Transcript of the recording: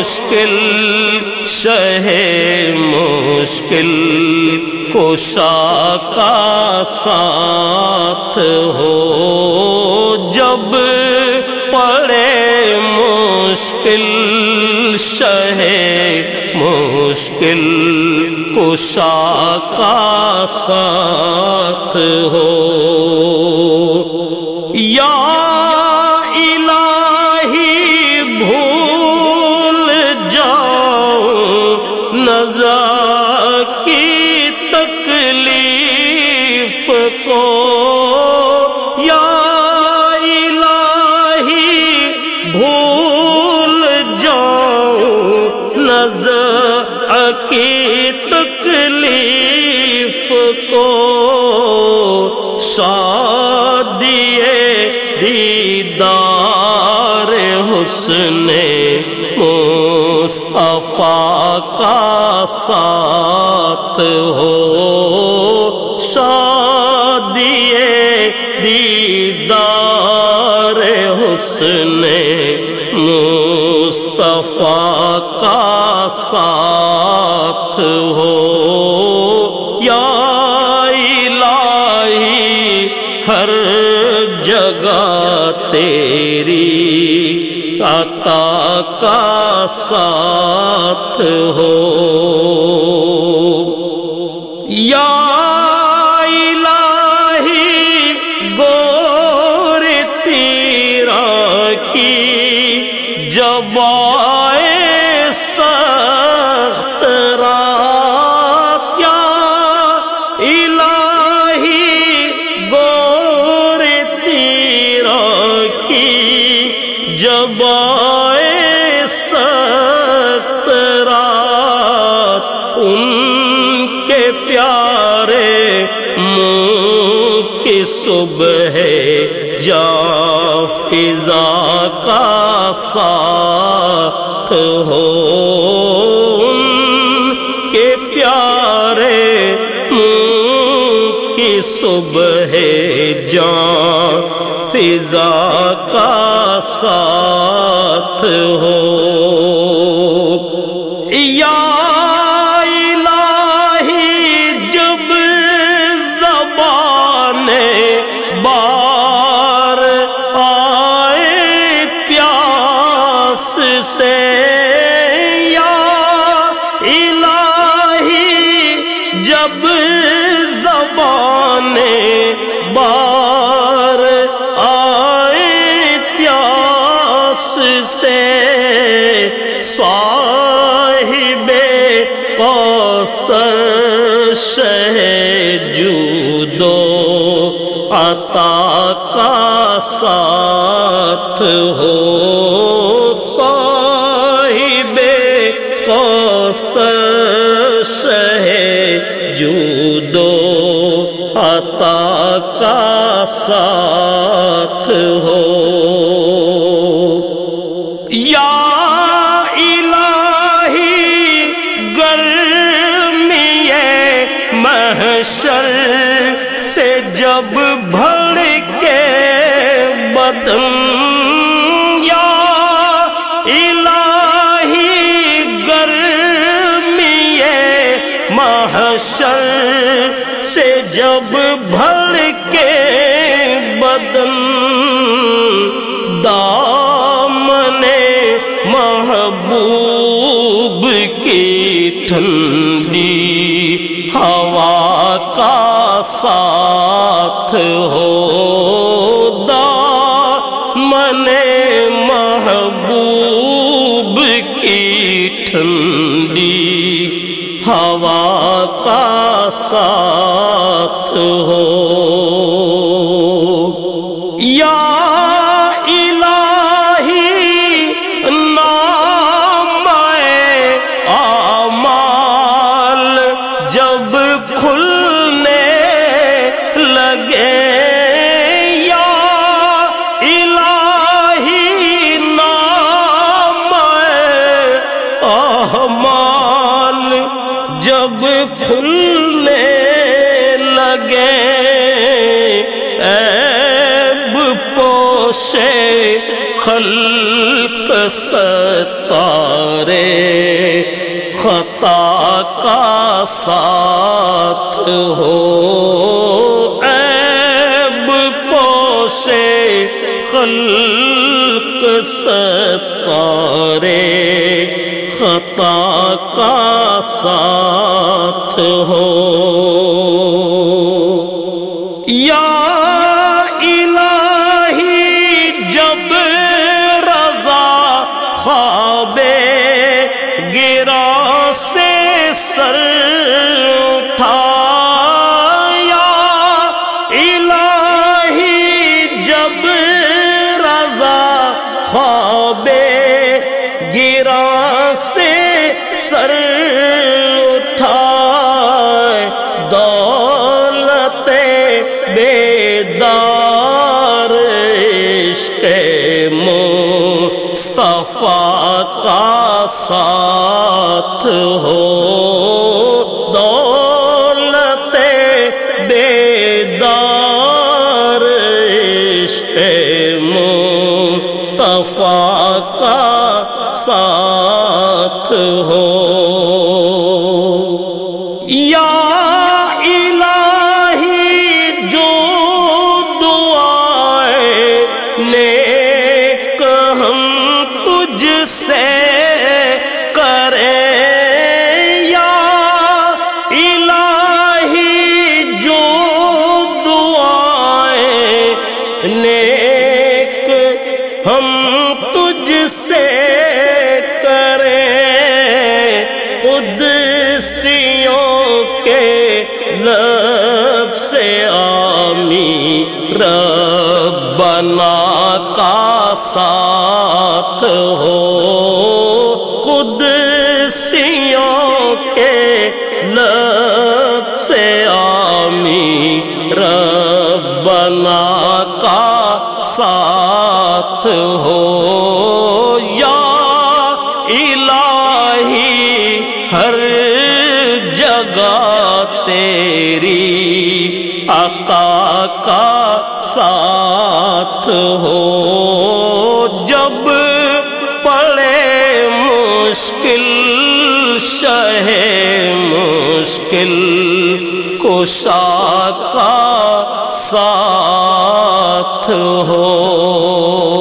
مشکل، شہ مشکل کوشا کا ساتھ ہو۔ جب پڑے مشکل، شہ مشکل کوشا کا ساتھ ہو۔ یا رضا کی تکلیف کو یا الہی بھول جاؤں نظر کی تکلیف کو شادی دیدار حسن مصطفیٰ کا ساتھ ہو۔ شادی دیدار حسن مصطفیٰ کا ساتھ ہو۔ یا الہی ہر جگہ تیری عطا ساتھ ہو یا منہ کی صبح جا فضا کا ساتھ ہو ان کے پیارے منہ کی صبح جان فضا کا ساتھ ہو۔ یا عطا کا ساتھ ہو صاحب کوثر شہ جودو عطا کا ساتھ ہو۔ یا الہی گرمی محشر بدن یا الہی گرمی محشر سے جب بھڑ کے بدن، دامن محبوب کی ٹھنڈی ہوا کا ساتھ محبوب کی ٹھنڈی ہوا کا ساتھ ہو۔ خلق ستارے خطا کا ساتھ ہو۔ عیب پوشے خلق ستارے خطا کا ساتھ ہو۔ سر اٹھا یا الہی جب رضا خواب گرا سے سر اٹھا دولت بیدار عشق مصطفیٰ کا ساتھ ہو۔ یا کے لب سے آمی ربنا کا ساتھ ہو قدسیوں کے لب سے آمی ربنا کا ساتھ ہو آقا کا ساتھ ہو۔ جب پڑے مشکل شہ مشکل کشا کا ساتھ ہو۔